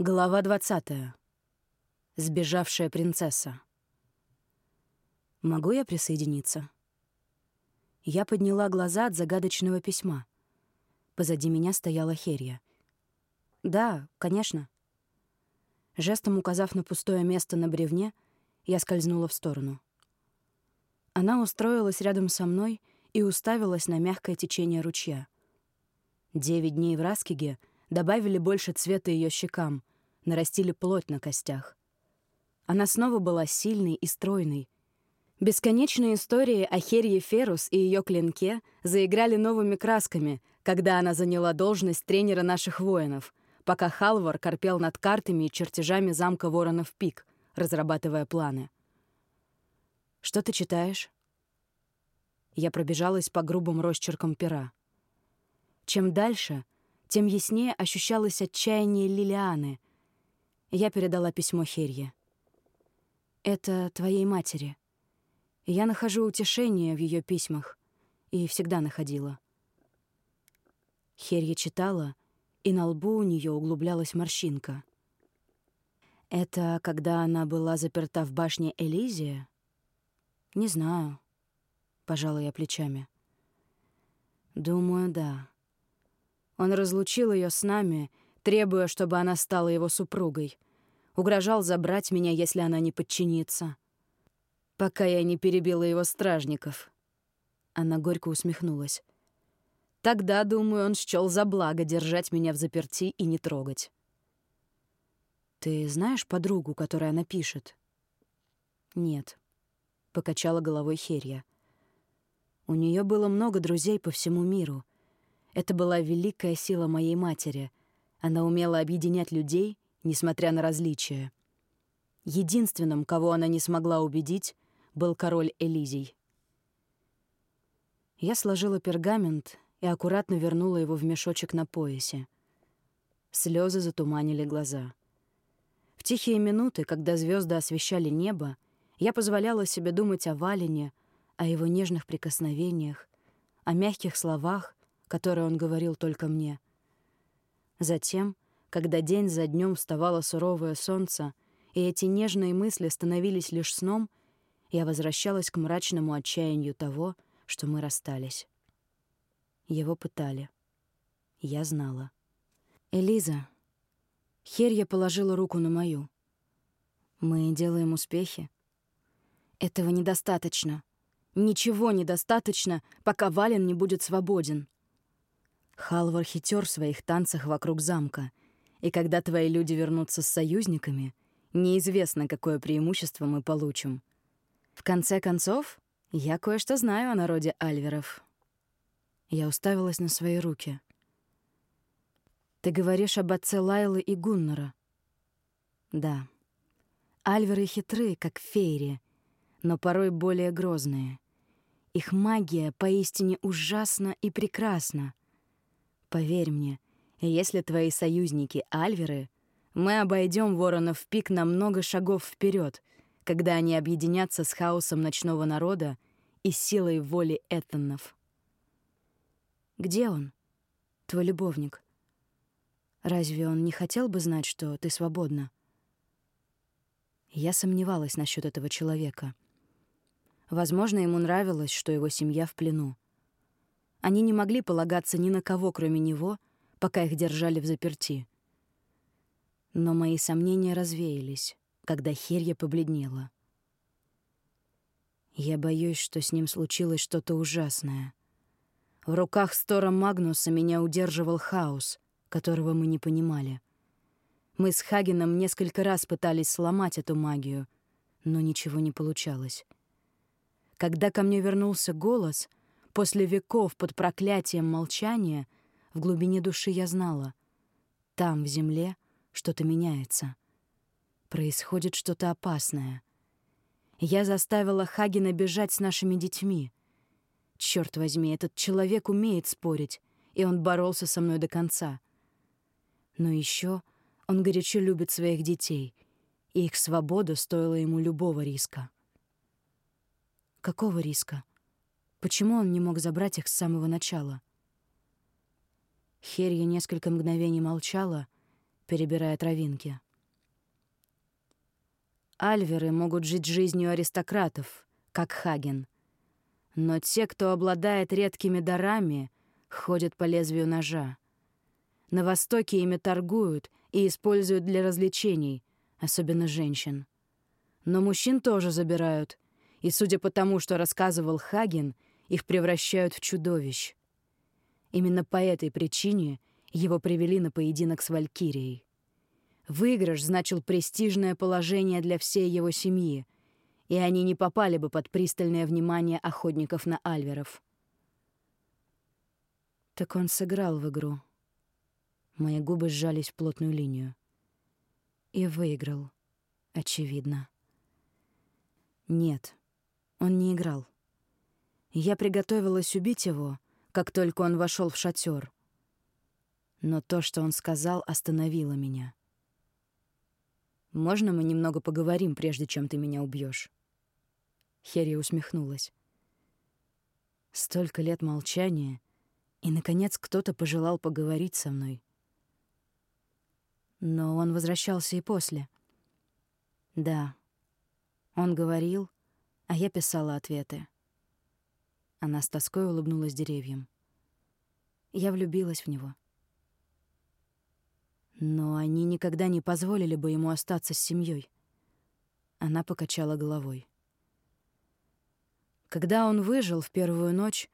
Глава 20. Сбежавшая принцесса. Могу я присоединиться? Я подняла глаза от загадочного письма. Позади меня стояла Херия. Да, конечно. Жестом указав на пустое место на бревне, я скользнула в сторону. Она устроилась рядом со мной и уставилась на мягкое течение ручья. Девять дней в Раскиге добавили больше цвета ее щекам, нарастили плоть на костях. Она снова была сильной и стройной. Бесконечные истории о Херье Ферус и ее клинке заиграли новыми красками, когда она заняла должность тренера наших воинов, пока Халвар корпел над картами и чертежами замка Воронов Пик, разрабатывая планы. «Что ты читаешь?» Я пробежалась по грубым росчеркам пера. Чем дальше, тем яснее ощущалось отчаяние Лилианы, я передала письмо Херье. «Это твоей матери. Я нахожу утешение в ее письмах. И всегда находила». Херья читала, и на лбу у нее углублялась морщинка. «Это когда она была заперта в башне Элизия?» «Не знаю», — пожала я плечами. «Думаю, да. Он разлучил ее с нами требуя, чтобы она стала его супругой. Угрожал забрать меня, если она не подчинится. Пока я не перебила его стражников. Она горько усмехнулась. Тогда, думаю, он счёл за благо держать меня в заперти и не трогать. «Ты знаешь подругу, которая она пишет?» «Нет», — покачала головой Херья. «У нее было много друзей по всему миру. Это была великая сила моей матери, она умела объединять людей, несмотря на различия. Единственным, кого она не смогла убедить, был король Элизий. Я сложила пергамент и аккуратно вернула его в мешочек на поясе. Слезы затуманили глаза. В тихие минуты, когда звезды освещали небо, я позволяла себе думать о Валине, о его нежных прикосновениях, о мягких словах, которые он говорил только мне — Затем, когда день за днем вставало суровое солнце, и эти нежные мысли становились лишь сном, я возвращалась к мрачному отчаянию того, что мы расстались. Его пытали. Я знала. «Элиза». Херья положила руку на мою. «Мы делаем успехи?» «Этого недостаточно. Ничего недостаточно, пока Вален не будет свободен». Халвар хитер в своих танцах вокруг замка, и когда твои люди вернутся с союзниками, неизвестно, какое преимущество мы получим. В конце концов, я кое-что знаю о народе альверов. Я уставилась на свои руки. Ты говоришь об отце Лайлы и Гуннора? Да. Альверы хитры, как фейри, но порой более грозные. Их магия поистине ужасна и прекрасна. Поверь мне, если твои союзники — альверы, мы обойдем воронов пик на много шагов вперед, когда они объединятся с хаосом ночного народа и силой воли этонов. Где он, твой любовник? Разве он не хотел бы знать, что ты свободна? Я сомневалась насчет этого человека. Возможно, ему нравилось, что его семья в плену. Они не могли полагаться ни на кого, кроме него, пока их держали в заперти. Но мои сомнения развеялись, когда Херья побледнела. Я боюсь, что с ним случилось что-то ужасное. В руках Стора Магнуса меня удерживал хаос, которого мы не понимали. Мы с Хагеном несколько раз пытались сломать эту магию, но ничего не получалось. Когда ко мне вернулся голос — После веков под проклятием молчания в глубине души я знала. Там, в земле, что-то меняется. Происходит что-то опасное. Я заставила Хагена бежать с нашими детьми. Черт возьми, этот человек умеет спорить, и он боролся со мной до конца. Но еще он горячо любит своих детей, и их свобода стоила ему любого риска. Какого риска? Почему он не мог забрать их с самого начала? Херья несколько мгновений молчала, перебирая травинки. Альверы могут жить жизнью аристократов, как Хаген. Но те, кто обладает редкими дарами, ходят по лезвию ножа. На Востоке ими торгуют и используют для развлечений, особенно женщин. Но мужчин тоже забирают, и, судя по тому, что рассказывал Хаген, их превращают в чудовищ. Именно по этой причине его привели на поединок с Валькирией. Выигрыш значил престижное положение для всей его семьи, и они не попали бы под пристальное внимание охотников на альверов. Так он сыграл в игру. Мои губы сжались в плотную линию. И выиграл, очевидно. Нет, он не играл. Я приготовилась убить его, как только он вошел в шатер. Но то, что он сказал, остановило меня. «Можно мы немного поговорим, прежде чем ты меня убьешь? Херри усмехнулась. Столько лет молчания, и, наконец, кто-то пожелал поговорить со мной. Но он возвращался и после. Да, он говорил, а я писала ответы. Она с тоской улыбнулась деревьям. Я влюбилась в него. Но они никогда не позволили бы ему остаться с семьей. Она покачала головой. Когда он выжил в первую ночь,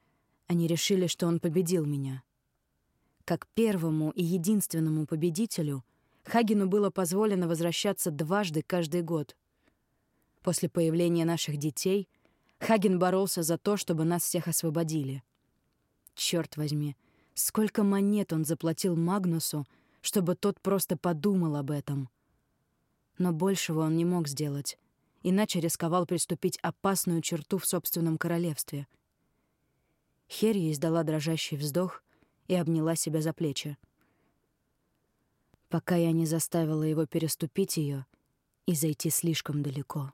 они решили, что он победил меня. Как первому и единственному победителю Хагину было позволено возвращаться дважды каждый год. После появления наших детей Хаген боролся за то, чтобы нас всех освободили. Черт возьми, сколько монет он заплатил Магнусу, чтобы тот просто подумал об этом. Но большего он не мог сделать, иначе рисковал приступить опасную черту в собственном королевстве. Херри издала дрожащий вздох и обняла себя за плечи. Пока я не заставила его переступить ее и зайти слишком далеко.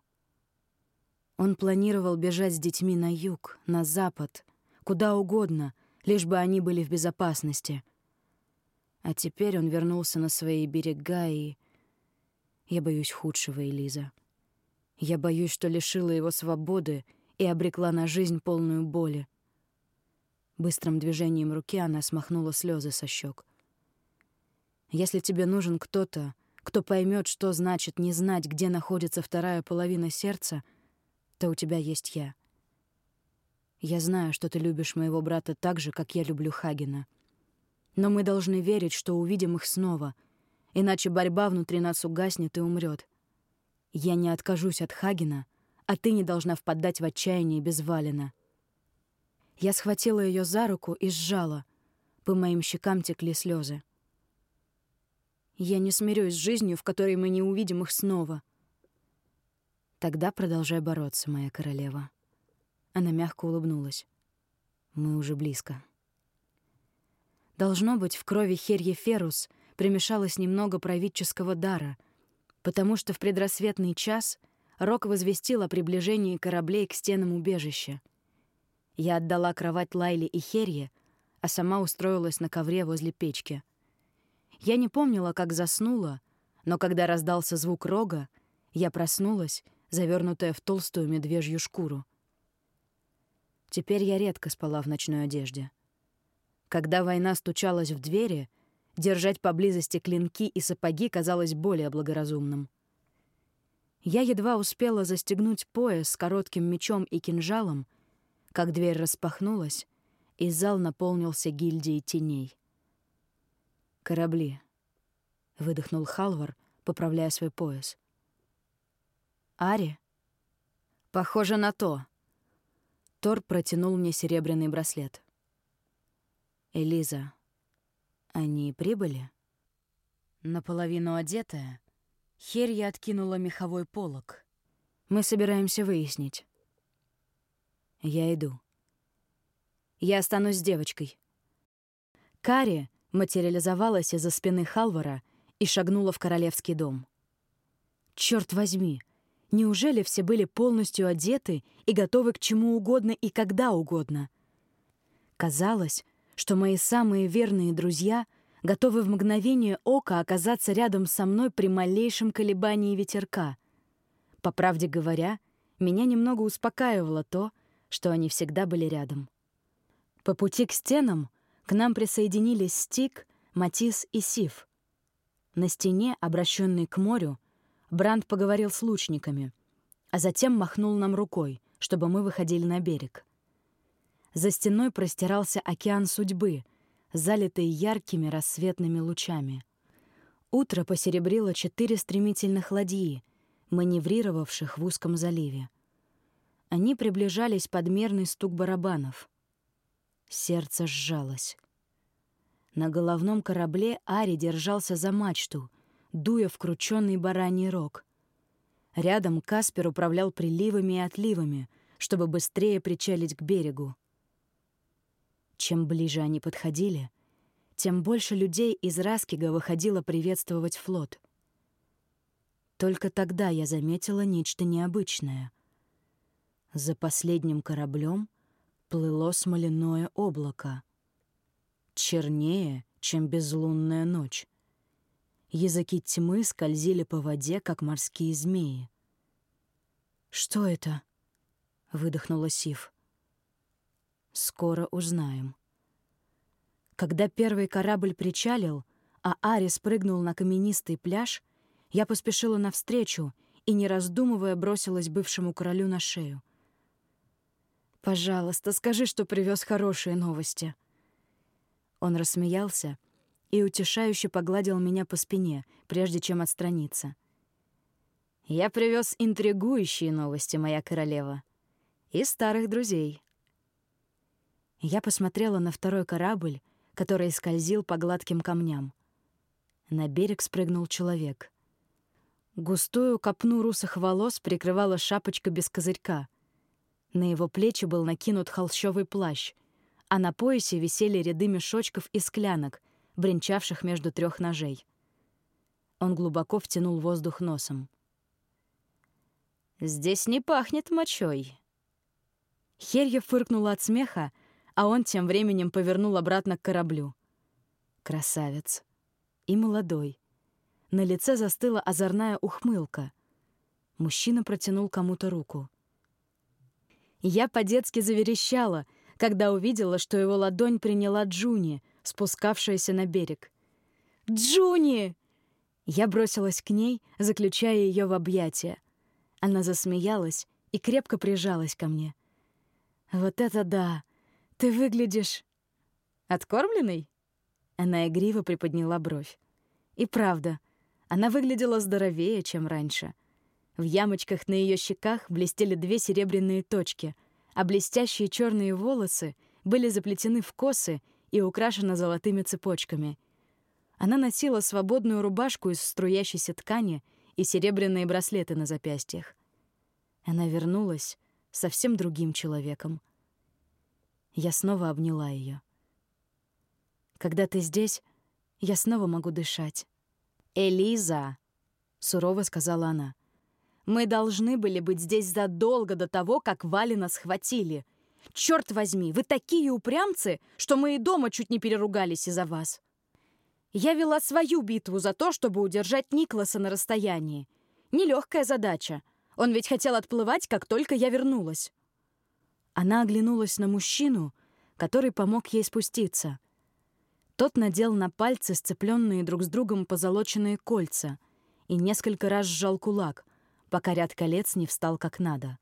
Он планировал бежать с детьми на юг, на запад, куда угодно, лишь бы они были в безопасности — а теперь он вернулся на свои берега, и... Я боюсь худшего, Элиза. Я боюсь, что лишила его свободы и обрекла на жизнь полную боли. Быстрым движением руки она смахнула слезы со щек. Если тебе нужен кто-то, кто поймет, что значит не знать, где находится вторая половина сердца, то у тебя есть я. Я знаю, что ты любишь моего брата так же, как я люблю Хагена — но мы должны верить, что увидим их снова, иначе борьба внутри нас угаснет и умрет. Я не откажусь от Хагена, а ты не должна впадать в отчаяние без Валина. Я схватила ее за руку и сжала. По моим щекам текли слезы. Я не смирюсь с жизнью, в которой мы не увидим их снова. Тогда продолжай бороться, моя королева. Она мягко улыбнулась. Мы уже близко. Должно быть, в крови Херье Ферус примешалось немного правительского дара, потому что в предрассветный час Рок возвестил о приближении кораблей к стенам убежища. Я отдала кровать Лайле и Херье, а сама устроилась на ковре возле печки. Я не помнила, как заснула, но когда раздался звук рога, я проснулась, завернутая в толстую медвежью шкуру. Теперь я редко спала в ночной одежде — когда война стучалась в двери, держать поблизости клинки и сапоги казалось более благоразумным. Я едва успела застегнуть пояс с коротким мечом и кинжалом, как дверь распахнулась, и зал наполнился гильдией теней. «Корабли», — выдохнул Халвар, поправляя свой пояс. «Ари?» «Похоже на то». Тор протянул мне серебряный браслет. «Элиза, они прибыли?» Наполовину одетая, Херья откинула меховой полог. «Мы собираемся выяснить». «Я иду». «Я останусь с девочкой». Кари материализовалась из-за спины Халвара и шагнула в королевский дом. Черт возьми, неужели все были полностью одеты и готовы к чему угодно и когда угодно? Казалось, что мои самые верные друзья готовы в мгновение ока оказаться рядом со мной при малейшем колебании ветерка. По правде говоря, меня немного успокаивало то, что они всегда были рядом. По пути к стенам к нам присоединились Стик, Матис и Сив. На стене, обращенной к морю, Бранд поговорил с лучниками, а затем махнул нам рукой, чтобы мы выходили на берег. За стеной простирался океан судьбы, залитый яркими рассветными лучами. Утро посеребрило четыре стремительных ладьи, маневрировавших в узком заливе. Они приближались под мерный стук барабанов. Сердце сжалось. На головном корабле Ари держался за мачту, дуя в крученный бараний рог. Рядом Каспер управлял приливами и отливами, чтобы быстрее причалить к берегу. Чем ближе они подходили, тем больше людей из Раскига выходило приветствовать флот. Только тогда я заметила нечто необычное. За последним кораблем плыло смоляное облако. Чернее, чем безлунная ночь. Языки тьмы скользили по воде, как морские змеи. «Что это?» — выдохнула Сив. «Скоро узнаем». Когда первый корабль причалил, а Ари спрыгнул на каменистый пляж, я поспешила навстречу и, не раздумывая, бросилась бывшему королю на шею. «Пожалуйста, скажи, что привез хорошие новости». Он рассмеялся и утешающе погладил меня по спине, прежде чем отстраниться. «Я привез интригующие новости, моя королева. И старых друзей». Я посмотрела на второй корабль, который скользил по гладким камням. На берег спрыгнул человек. Густую копну русых волос прикрывала шапочка без козырька — на его плечи был накинут холщовый плащ, а на поясе висели ряды мешочков и склянок, бренчавших между трех ножей. Он глубоко втянул воздух носом. «Здесь не пахнет мочой». Херья фыркнула от смеха, а он тем временем повернул обратно к кораблю. Красавец. И молодой. На лице застыла озорная ухмылка. Мужчина протянул кому-то руку — я по-детски заверещала, когда увидела, что его ладонь приняла Джуни, спускавшаяся на берег. «Джуни!» Я бросилась к ней, заключая ее в объятия. Она засмеялась и крепко прижалась ко мне. «Вот это да! Ты выглядишь...» «Откормленный?» Она игриво приподняла бровь. И правда, она выглядела здоровее, чем раньше. В ямочках на ее щеках блестели две серебряные точки, а блестящие черные волосы были заплетены в косы и украшены золотыми цепочками. Она носила свободную рубашку из струящейся ткани и серебряные браслеты на запястьях. Она вернулась совсем другим человеком. Я снова обняла ее. «Когда ты здесь, я снова могу дышать». «Элиза!» — сурово сказала она. Мы должны были быть здесь задолго до того, как Валина схватили. Черт возьми, вы такие упрямцы, что мы и дома чуть не переругались из-за вас. Я вела свою битву за то, чтобы удержать Никласа на расстоянии. Нелегкая задача. Он ведь хотел отплывать, как только я вернулась. Она оглянулась на мужчину, который помог ей спуститься. Тот надел на пальцы сцепленные друг с другом позолоченные кольца и несколько раз сжал кулак — пока ряд колец не встал как надо.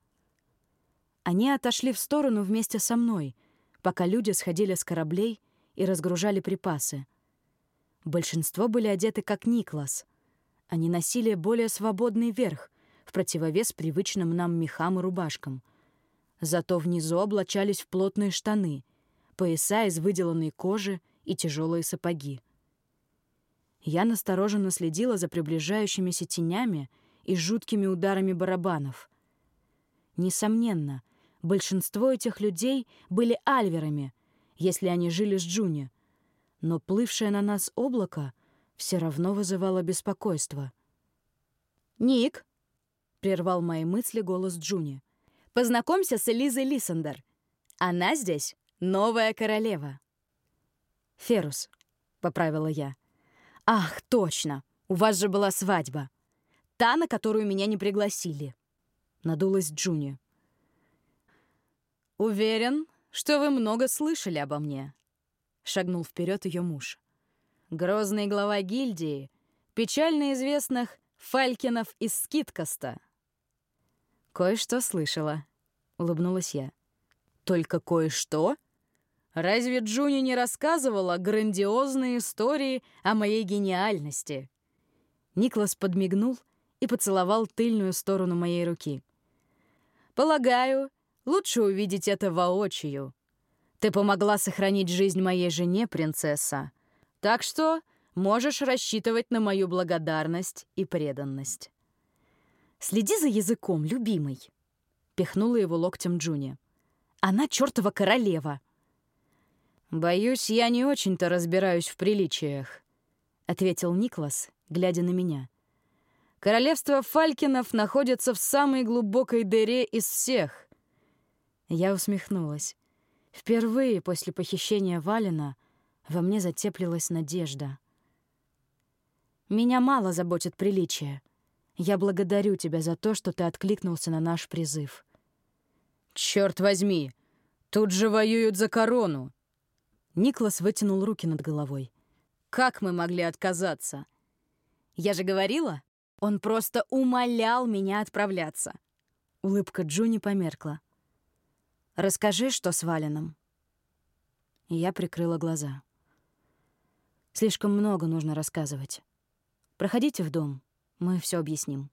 Они отошли в сторону вместе со мной, пока люди сходили с кораблей и разгружали припасы. Большинство были одеты как Никлас. Они носили более свободный верх, в противовес привычным нам мехам и рубашкам. Зато внизу облачались в плотные штаны, пояса из выделанной кожи и тяжелые сапоги. Я настороженно следила за приближающимися тенями и жуткими ударами барабанов. Несомненно, большинство этих людей были альверами, если они жили с Джуни, но плывшее на нас облако все равно вызывало беспокойство. «Ник!» — прервал мои мысли голос Джуни. «Познакомься с Элизой Лиссендер. Она здесь новая королева». «Ферус», — поправила я. «Ах, точно! У вас же была свадьба. Та, на которую меня не пригласили». Надулась Джуни. «Уверен, что вы много слышали обо мне», — шагнул вперед ее муж. «Грозный глава гильдии, печально известных Фалькинов из Скиткоста». «Кое-что слышала», — улыбнулась я. «Только кое-что?» Разве Джуни не рассказывала грандиозные истории о моей гениальности?» Никлас подмигнул и поцеловал тыльную сторону моей руки. «Полагаю, лучше увидеть это воочию. Ты помогла сохранить жизнь моей жене, принцесса. Так что можешь рассчитывать на мою благодарность и преданность». «Следи за языком, любимый», — пихнула его локтем Джуни. «Она чертова королева». «Боюсь, я не очень-то разбираюсь в приличиях», — ответил Никлас, глядя на меня. «Королевство Фалькинов находится в самой глубокой дыре из всех». Я усмехнулась. Впервые после похищения Валина во мне затеплилась надежда. «Меня мало заботит приличие. Я благодарю тебя за то, что ты откликнулся на наш призыв». «Чёрт возьми! Тут же воюют за корону!» Никлас вытянул руки над головой. «Как мы могли отказаться?» «Я же говорила, он просто умолял меня отправляться». Улыбка Джуни померкла. «Расскажи, что с Валином». Я прикрыла глаза. «Слишком много нужно рассказывать. Проходите в дом, мы все объясним».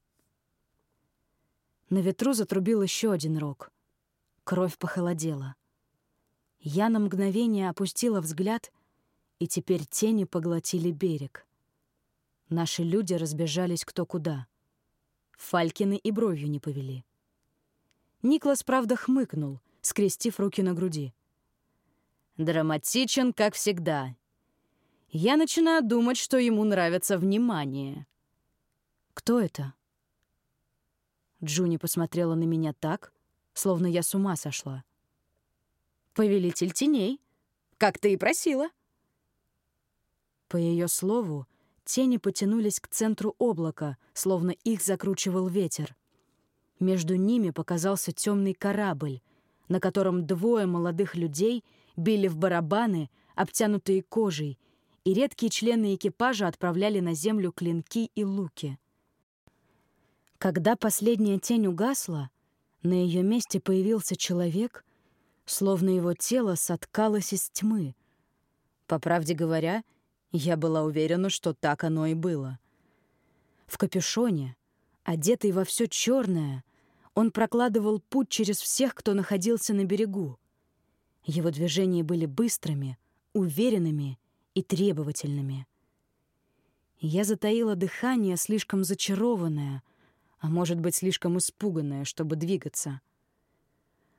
На ветру затрубил еще один рог. Кровь похолодела — я на мгновение опустила взгляд, и теперь тени поглотили берег. Наши люди разбежались кто куда. Фалькины и бровью не повели. Никлас, правда, хмыкнул, скрестив руки на груди. «Драматичен, как всегда. Я начинаю думать, что ему нравится внимание». «Кто это?» Джуни посмотрела на меня так, словно я с ума сошла. «Повелитель теней, как ты и просила». По ее слову, тени потянулись к центру облака, словно их закручивал ветер. Между ними показался темный корабль, на котором двое молодых людей били в барабаны, обтянутые кожей, и редкие члены экипажа отправляли на землю клинки и луки. Когда последняя тень угасла, на ее месте появился человек, словно его тело соткалось из тьмы. По правде говоря, я была уверена, что так оно и было. В капюшоне, одетый во все черное, он прокладывал путь через всех, кто находился на берегу. Его движения были быстрыми, уверенными и требовательными. Я затаила дыхание, слишком зачарованное, а может быть, слишком испуганное, чтобы двигаться —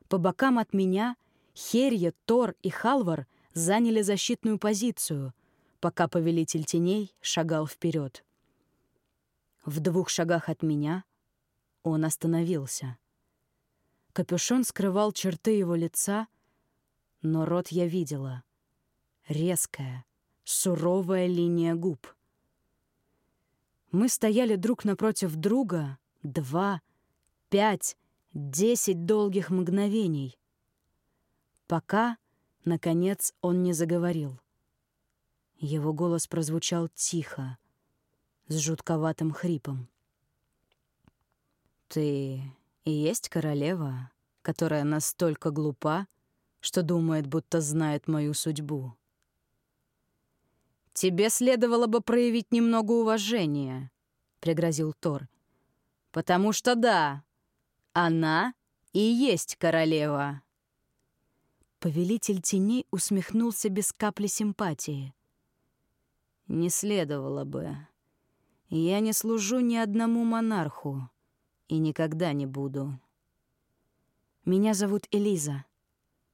по бокам от меня Херья, Тор и Халвар заняли защитную позицию, пока повелитель теней шагал вперед. В двух шагах от меня он остановился. Капюшон скрывал черты его лица, но рот я видела. Резкая, суровая линия губ. Мы стояли друг напротив друга два, пять, Десять долгих мгновений. Пока, наконец, он не заговорил. Его голос прозвучал тихо, с жутковатым хрипом. «Ты и есть королева, которая настолько глупа, что думает, будто знает мою судьбу?» «Тебе следовало бы проявить немного уважения», — пригрозил Тор. «Потому что да, она и есть королева. Повелитель теней усмехнулся без капли симпатии. Не следовало бы. Я не служу ни одному монарху и никогда не буду. Меня зовут Элиза,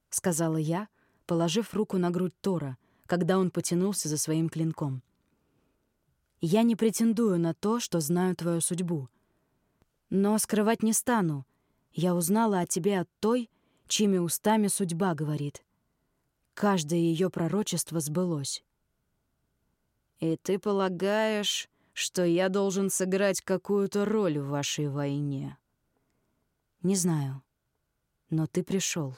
сказала я, положив руку на грудь Тора, когда он потянулся за своим клинком. Я не претендую на то, что знаю твою судьбу. Но скрывать не стану, я узнала о тебе от той, чьими устами судьба говорит. Каждое ее пророчество сбылось. «И ты полагаешь, что я должен сыграть какую-то роль в вашей войне?» «Не знаю. Но ты пришел.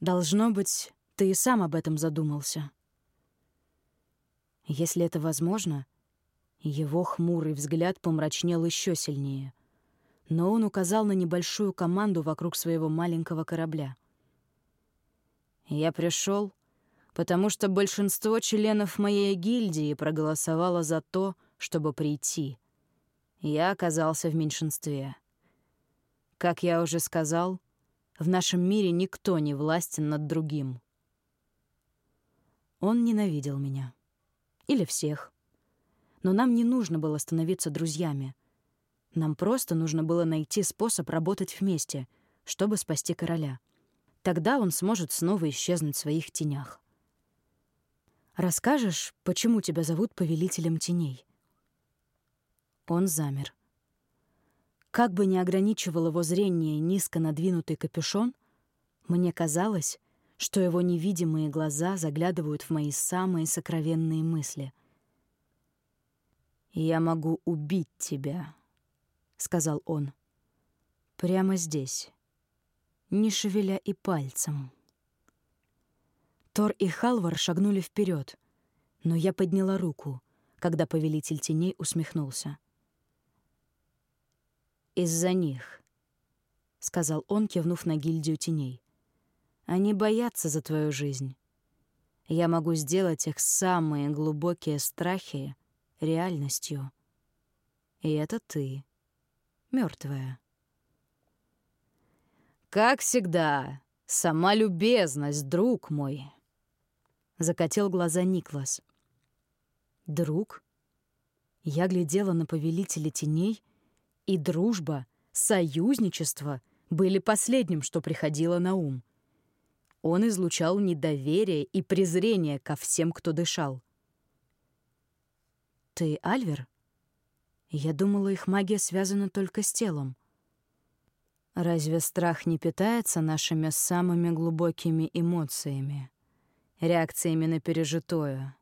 Должно быть, ты и сам об этом задумался». Если это возможно, его хмурый взгляд помрачнел еще сильнее. Но он указал на небольшую команду вокруг своего маленького корабля. «Я пришел, потому что большинство членов моей гильдии проголосовало за то, чтобы прийти. Я оказался в меньшинстве. Как я уже сказал, в нашем мире никто не властен над другим». Он ненавидел меня. Или всех. Но нам не нужно было становиться друзьями. Нам просто нужно было найти способ работать вместе, чтобы спасти короля. Тогда он сможет снова исчезнуть в своих тенях. «Расскажешь, почему тебя зовут Повелителем Теней?» Он замер. Как бы ни ограничивал его зрение низко надвинутый капюшон, мне казалось, что его невидимые глаза заглядывают в мои самые сокровенные мысли. «Я могу убить тебя», — сказал он. «Прямо здесь, не шевеля и пальцем». Тор и Халвар шагнули вперед, но я подняла руку, когда повелитель теней усмехнулся. «Из-за них», — сказал он, кивнув на гильдию теней. Они боятся за твою жизнь. Я могу сделать их самые глубокие страхи реальностью. И это ты, мертвая. Как всегда, сама любезность, друг мой. Закатил глаза Никлас. Друг? Я глядела на повелителя теней, и дружба, союзничество были последним, что приходило на ум — он излучал недоверие и презрение ко всем, кто дышал. «Ты Альвер?» Я думала, их магия связана только с телом. Разве страх не питается нашими самыми глубокими эмоциями, реакциями на пережитое?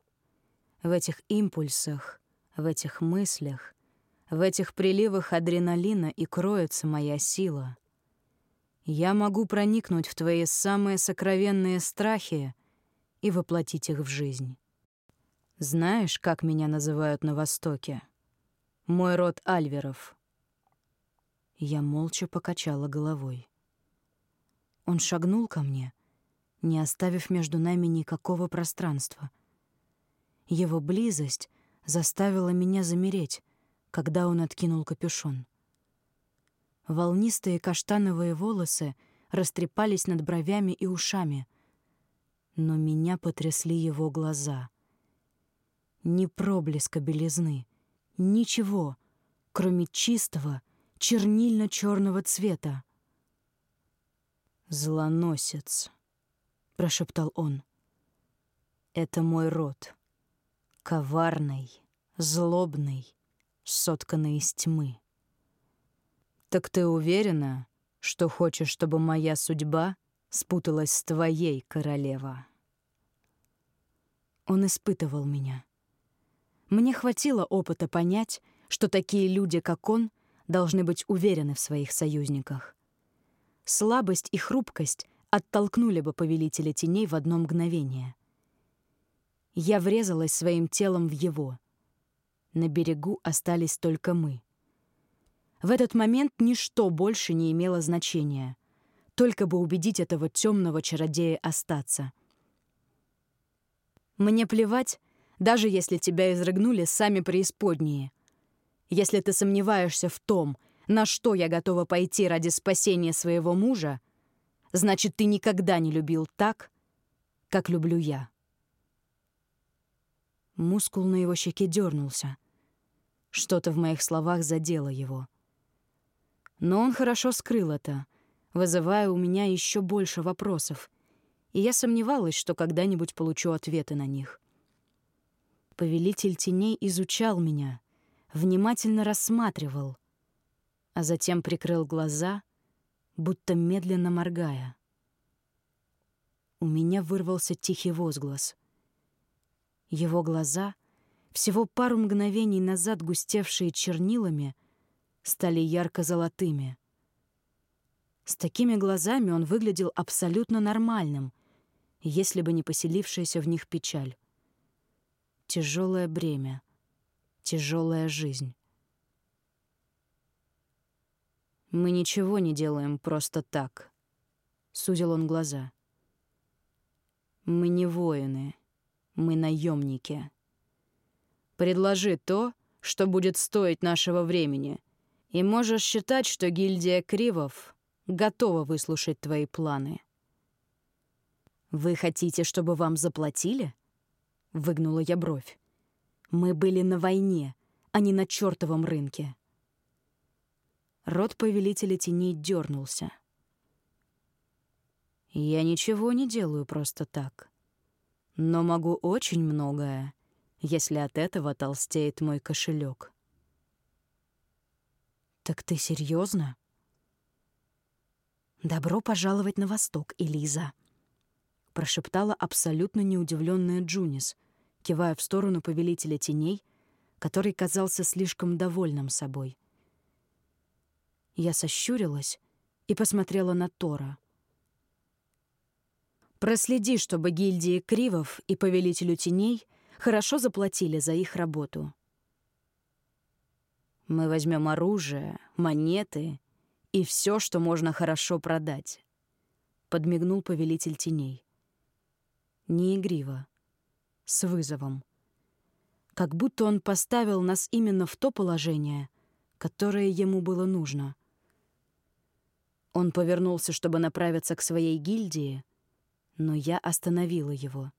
В этих импульсах, в этих мыслях, в этих приливах адреналина и кроется моя сила. Я могу проникнуть в твои самые сокровенные страхи и воплотить их в жизнь. Знаешь, как меня называют на Востоке? Мой род Альверов. Я молча покачала головой. Он шагнул ко мне, не оставив между нами никакого пространства. Его близость заставила меня замереть, когда он откинул капюшон. Волнистые каштановые волосы растрепались над бровями и ушами. Но меня потрясли его глаза. Ни проблеска белизны, ничего, кроме чистого, чернильно черного цвета. «Злоносец», — прошептал он. «Это мой род. Коварный, злобный, сотканный из тьмы». «Так ты уверена, что хочешь, чтобы моя судьба спуталась с твоей, королева?» Он испытывал меня. Мне хватило опыта понять, что такие люди, как он, должны быть уверены в своих союзниках. Слабость и хрупкость оттолкнули бы повелителя теней в одно мгновение. Я врезалась своим телом в его. На берегу остались только мы — в этот момент ничто больше не имело значения. Только бы убедить этого темного чародея остаться. Мне плевать, даже если тебя изрыгнули сами преисподние. Если ты сомневаешься в том, на что я готова пойти ради спасения своего мужа, значит, ты никогда не любил так, как люблю я. Мускул на его щеке дернулся. Что-то в моих словах задело его. Но он хорошо скрыл это, вызывая у меня еще больше вопросов, и я сомневалась, что когда-нибудь получу ответы на них. Повелитель теней изучал меня, внимательно рассматривал, а затем прикрыл глаза, будто медленно моргая. У меня вырвался тихий возглас. Его глаза, всего пару мгновений назад густевшие чернилами, стали ярко-золотыми. С такими глазами он выглядел абсолютно нормальным, если бы не поселившаяся в них печаль. Тяжелое бремя, тяжелая жизнь. «Мы ничего не делаем просто так», — сузил он глаза. «Мы не воины, мы наемники. Предложи то, что будет стоить нашего времени, и можешь считать, что гильдия Кривов готова выслушать твои планы». «Вы хотите, чтобы вам заплатили?» — выгнула я бровь. «Мы были на войне, а не на чертовом рынке». Рот повелителя теней дернулся. «Я ничего не делаю просто так. Но могу очень многое, если от этого толстеет мой кошелек. «Так ты серьезно? «Добро пожаловать на восток, Элиза», — прошептала абсолютно неудивленная Джунис, кивая в сторону повелителя теней, который казался слишком довольным собой. Я сощурилась и посмотрела на Тора. «Проследи, чтобы гильдии Кривов и Повелителю Теней хорошо заплатили за их работу. Мы возьмем оружие, монеты и все, что можно хорошо продать», — подмигнул Повелитель Теней. Не игриво, с вызовом. Как будто он поставил нас именно в то положение, которое ему было нужно — он повернулся, чтобы направиться к своей гильдии, но я остановила его.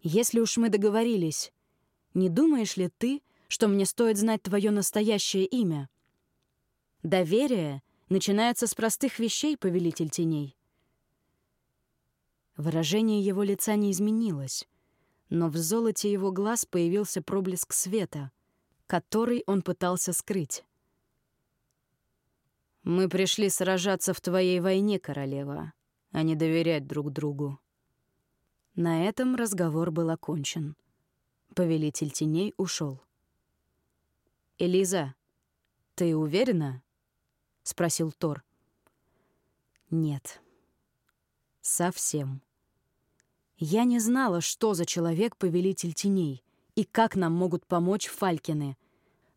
«Если уж мы договорились, не думаешь ли ты, что мне стоит знать твое настоящее имя? Доверие начинается с простых вещей, повелитель теней». Выражение его лица не изменилось, но в золоте его глаз появился проблеск света, который он пытался скрыть. Мы пришли сражаться в твоей войне, королева, а не доверять друг другу. На этом разговор был окончен. Повелитель теней ушел. «Элиза, ты уверена?» — спросил Тор. «Нет. Совсем. Я не знала, что за человек повелитель теней и как нам могут помочь Фалькины —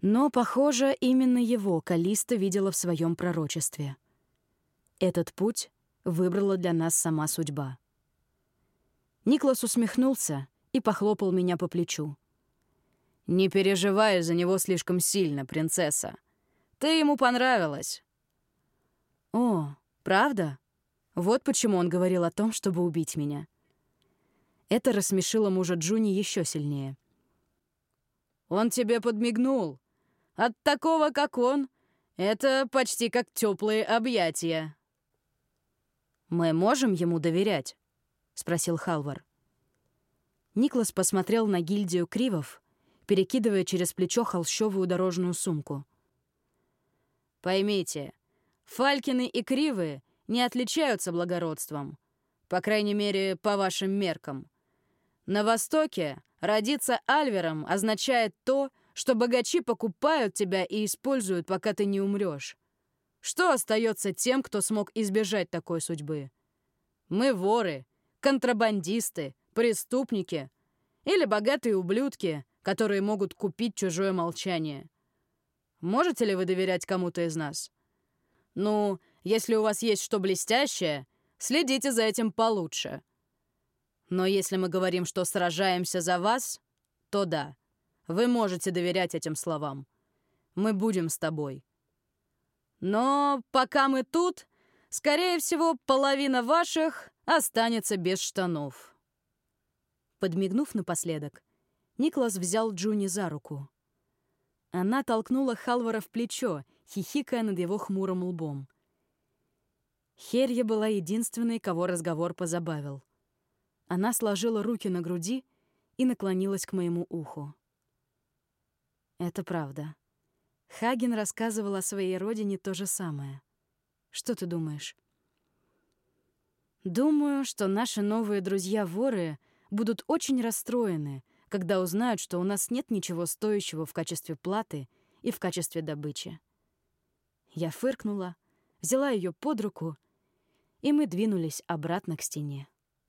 но, похоже, именно его Калиста видела в своем пророчестве. Этот путь выбрала для нас сама судьба. Никлас усмехнулся и похлопал меня по плечу. «Не переживай за него слишком сильно, принцесса. Ты ему понравилась». «О, правда? Вот почему он говорил о том, чтобы убить меня». Это рассмешило мужа Джуни еще сильнее. «Он тебе подмигнул», от такого, как он, это почти как теплые объятия. «Мы можем ему доверять?» — спросил Халвар. Никлас посмотрел на гильдию Кривов, перекидывая через плечо холщовую дорожную сумку. «Поймите, Фалькины и Кривы не отличаются благородством, по крайней мере, по вашим меркам. На Востоке родиться Альвером означает то, что богачи покупают тебя и используют, пока ты не умрешь. Что остается тем, кто смог избежать такой судьбы? Мы воры, контрабандисты, преступники или богатые ублюдки, которые могут купить чужое молчание. Можете ли вы доверять кому-то из нас? Ну, если у вас есть что блестящее, следите за этим получше. Но если мы говорим, что сражаемся за вас, то да. Вы можете доверять этим словам. Мы будем с тобой. Но пока мы тут, скорее всего, половина ваших останется без штанов. Подмигнув напоследок, Никлас взял Джуни за руку. Она толкнула Халвара в плечо, хихикая над его хмурым лбом. Херья была единственной, кого разговор позабавил. Она сложила руки на груди и наклонилась к моему уху. Это правда. Хаген рассказывал о своей родине то же самое. Что ты думаешь? Думаю, что наши новые друзья-воры будут очень расстроены, когда узнают, что у нас нет ничего стоящего в качестве платы и в качестве добычи. Я фыркнула, взяла ее под руку, и мы двинулись обратно к стене.